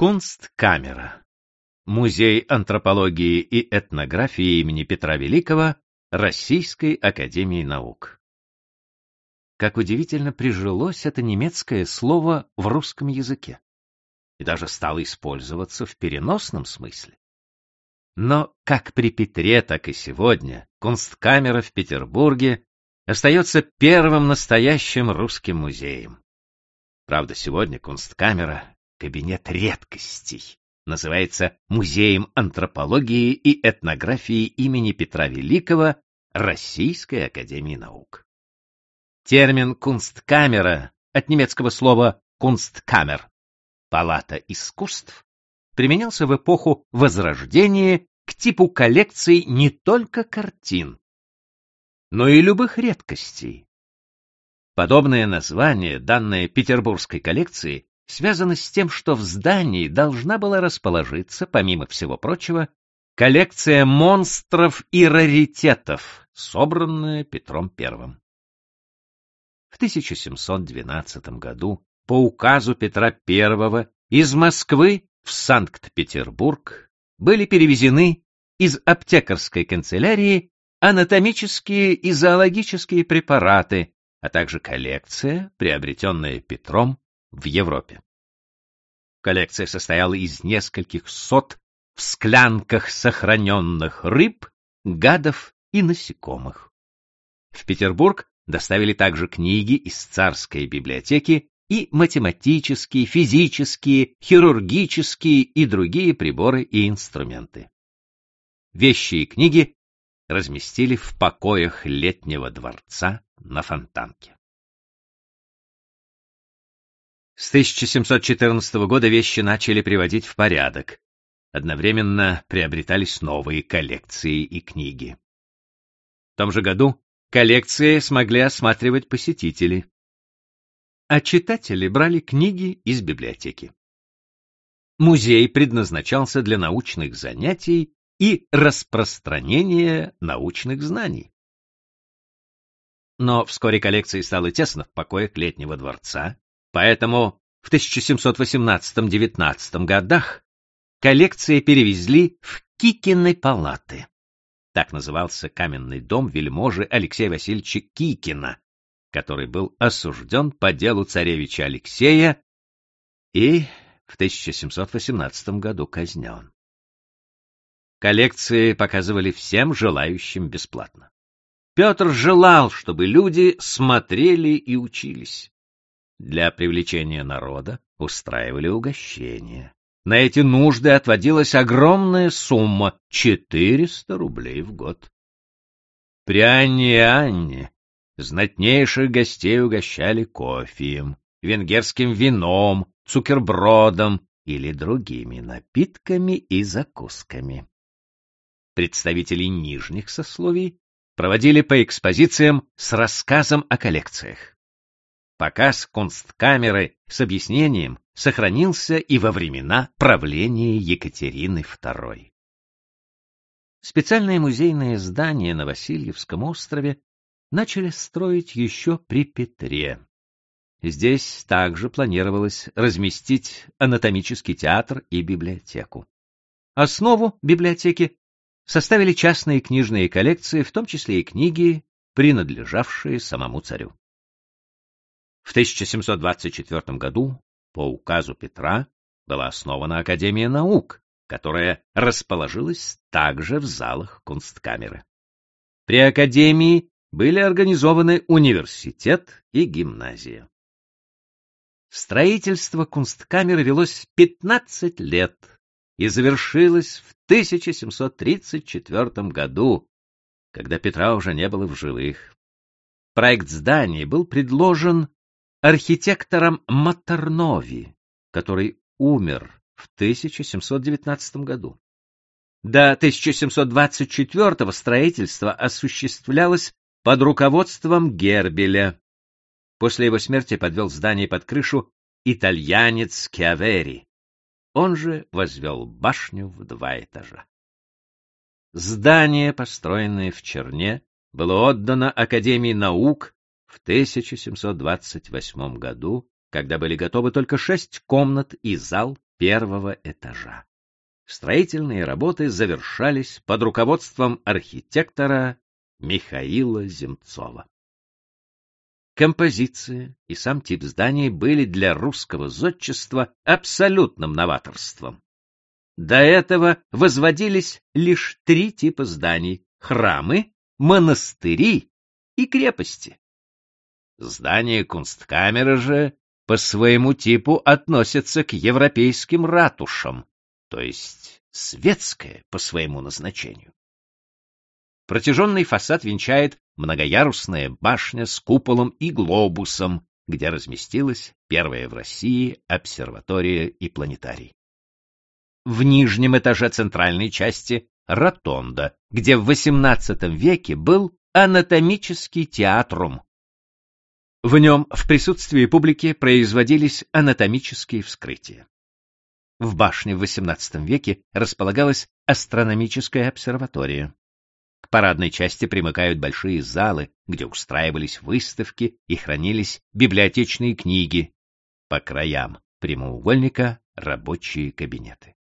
Кунсткамера. Музей антропологии и этнографии имени Петра Великого Российской академии наук. Как удивительно прижилось это немецкое слово в русском языке и даже стало использоваться в переносном смысле. Но как при Петре, так и сегодня Кунсткамера в Петербурге остается первым настоящим русским музеем. Правда, сегодня Кунсткамера — кабинет редкостей. Называется Музеем антропологии и этнографии имени Петра Великого Российской академии наук. Термин «кунсткамера» от немецкого слова «кунсткамер» — палата искусств применялся в эпоху Возрождения к типу коллекций не только картин, но и любых редкостей. Подобное название, данное петербургской коллекции, связано с тем, что в здании должна была расположиться, помимо всего прочего, коллекция монстров и раритетов, собранная Петром I. В 1712 году по указу Петра I из Москвы в Санкт-Петербург были перевезены из аптекарской канцелярии анатомические и зоологические препараты, а также коллекция, приобретенная Петром в Европе. Коллекция состояла из нескольких сот в склянках сохраненных рыб, гадов и насекомых. В Петербург доставили также книги из царской библиотеки и математические, физические, хирургические и другие приборы и инструменты. Вещи и книги разместили в покоях летнего дворца на Фонтанке. С 1714 года вещи начали приводить в порядок. Одновременно приобретались новые коллекции и книги. В том же году коллекции смогли осматривать посетители а читатели брали книги из библиотеки. Музей предназначался для научных занятий и распространения научных знаний. Но вскоре коллекции стало тесно в покоях летнего дворца, поэтому в 1718-19 годах коллекции перевезли в Кикины палаты. Так назывался каменный дом вельможи Алексея Васильевича Кикина, который был осужден по делу царевича Алексея и в 1718 году казнен. Коллекции показывали всем желающим бесплатно. Петр желал, чтобы люди смотрели и учились. Для привлечения народа устраивали угощения. На эти нужды отводилась огромная сумма — 400 рублей в год. При Анне и Анне Знатнейших гостей угощали кофеем, венгерским вином, цукербродом или другими напитками и закусками. Представители нижних сословий проводили по экспозициям с рассказом о коллекциях. Показ кунсткамеры с объяснением сохранился и во времена правления Екатерины II. Специальное музейное здание на Васильевском острове начали строить еще при Петре. Здесь также планировалось разместить анатомический театр и библиотеку. Основу библиотеки составили частные книжные коллекции, в том числе и книги, принадлежавшие самому царю. В 1724 году по указу Петра была основана Академия наук, которая расположилась также в залах Кунсткамеры. При Академии были организованы университет и гимназия. Строительство Кунсткамеры велось 15 лет и завершилось в 1734 году, когда Петра уже не было в живых. Проект здания был предложен архитектором Матернови, который умер в 1719 году. До 1724 строительство осуществлялось под руководством Гербеля. После его смерти подвел здание под крышу итальянец Киавери. Он же возвел башню в два этажа. Здание, построенное в Черне, было отдано Академии наук в 1728 году, когда были готовы только шесть комнат и зал первого этажа. Строительные работы завершались под руководством архитектора Михаила Земцова. Композиция и сам тип зданий были для русского зодчества абсолютным новаторством. До этого возводились лишь три типа зданий — храмы, монастыри и крепости. Здание Кунсткамеры же по своему типу относится к европейским ратушам, то есть светское по своему назначению. Протяженный фасад венчает многоярусная башня с куполом и глобусом, где разместилась первая в России обсерватория и планетарий. В нижнем этаже центральной части — ротонда, где в XVIII веке был анатомический театрум. В нем в присутствии публики производились анатомические вскрытия. В башне в XVIII веке располагалась астрономическая обсерватория. К парадной части примыкают большие залы, где устраивались выставки и хранились библиотечные книги. По краям прямоугольника рабочие кабинеты.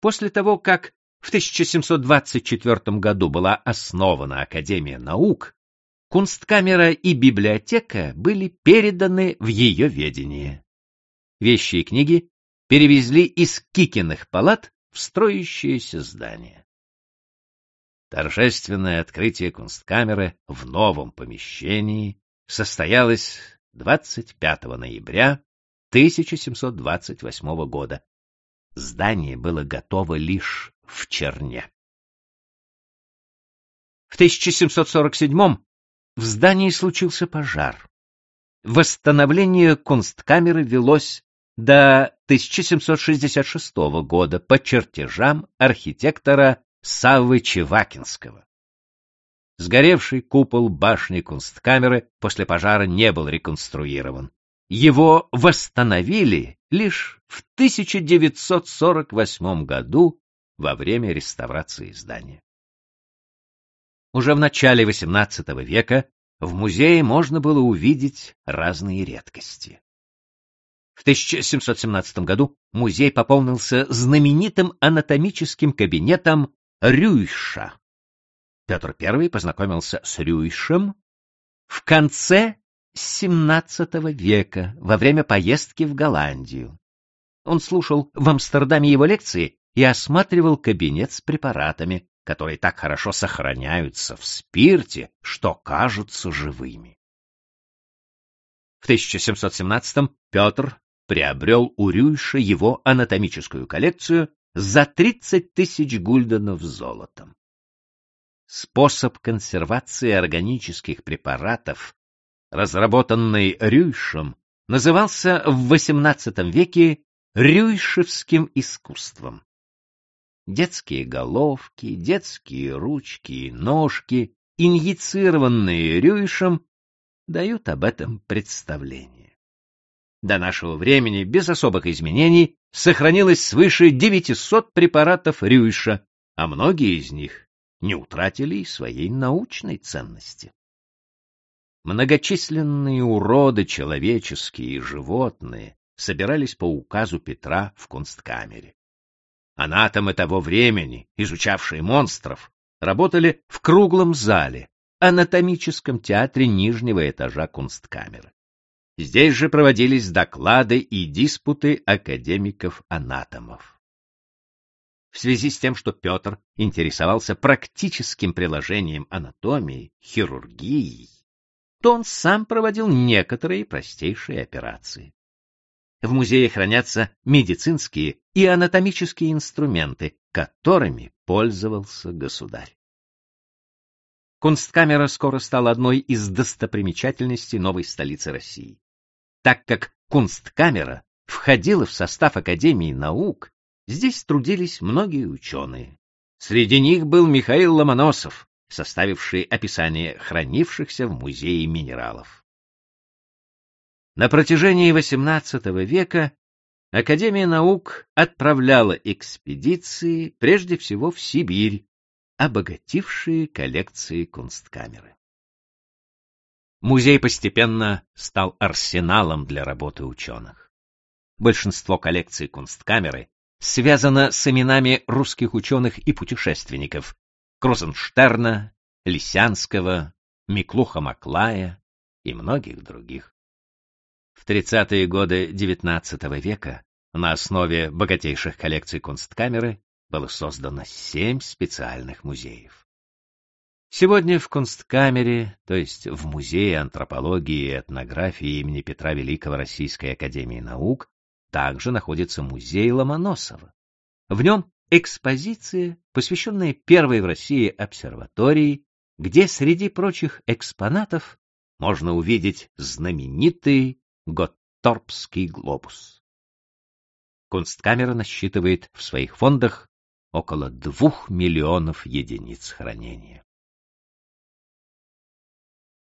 После того, как в 1724 году была основана Академия наук, Кунсткамера и библиотека были переданы в ее ведение. Вещи и книги перевезли из Кикиных палат в строящееся здание. Торжественное открытие Кунсткамеры в новом помещении состоялось 25 ноября 1728 года. Здание было готово лишь в Черне. В 1747 в здании случился пожар. Восстановление Кунсткамеры велось до 1766 года по чертежам архитектора Саввы Чевакинского. Сгоревший купол башни Кунсткамеры после пожара не был реконструирован. Его восстановили лишь в 1948 году во время реставрации здания. Уже в начале XVIII века в музее можно было увидеть разные редкости. В 1717 году музей пополнился знаменитым анатомическим кабинетом Рюйша. Петр I познакомился с Рюйшем в конце XVII века во время поездки в Голландию. Он слушал в Амстердаме его лекции и осматривал кабинет с препаратами, которые так хорошо сохраняются в спирте, что кажутся живыми. В 1717 Петр приобрел у Рюйша его анатомическую коллекцию за 30 тысяч гульденов золотом. Способ консервации органических препаратов, разработанный Рюйшем, назывался в XVIII веке рюйшевским искусством. Детские головки, детские ручки и ножки, инъецированные Рюйшем, дают об этом представление. До нашего времени без особых изменений сохранилось свыше 900 препаратов Рюйша, а многие из них не утратили своей научной ценности. Многочисленные уроды человеческие и животные собирались по указу Петра в Кунсткамере. Анатомы того времени, изучавшие монстров, работали в круглом зале, анатомическом театре нижнего этажа Кунсткамеры. Здесь же проводились доклады и диспуты академиков-анатомов. В связи с тем, что Петр интересовался практическим приложением анатомии, хирургией, то он сам проводил некоторые простейшие операции. В музее хранятся медицинские и анатомические инструменты, которыми пользовался государь. Кунсткамера скоро стала одной из достопримечательностей новой столицы России. Так как Кунсткамера входила в состав Академии наук, здесь трудились многие ученые. Среди них был Михаил Ломоносов, составивший описание хранившихся в музее минералов. На протяжении XVIII века Академия наук отправляла экспедиции прежде всего в Сибирь, обогатившие коллекции Кунсткамеры. Музей постепенно стал арсеналом для работы ученых. Большинство коллекций Кунсткамеры связано с именами русских ученых и путешественников Крузенштерна, Лисянского, Миклуха Маклая и многих других. В 30-е годы XIX века на основе богатейших коллекций Кунсткамеры было создано семь специальных музеев. Сегодня в Кунсткамере, то есть в Музее антропологии и этнографии имени Петра Великого Российской Академии Наук, также находится музей Ломоносова. В нем экспозиция, посвященная первой в России обсерватории, где среди прочих экспонатов можно увидеть знаменитый Готторпский глобус. Кунсткамера насчитывает в своих фондах около двух миллионов единиц хранения.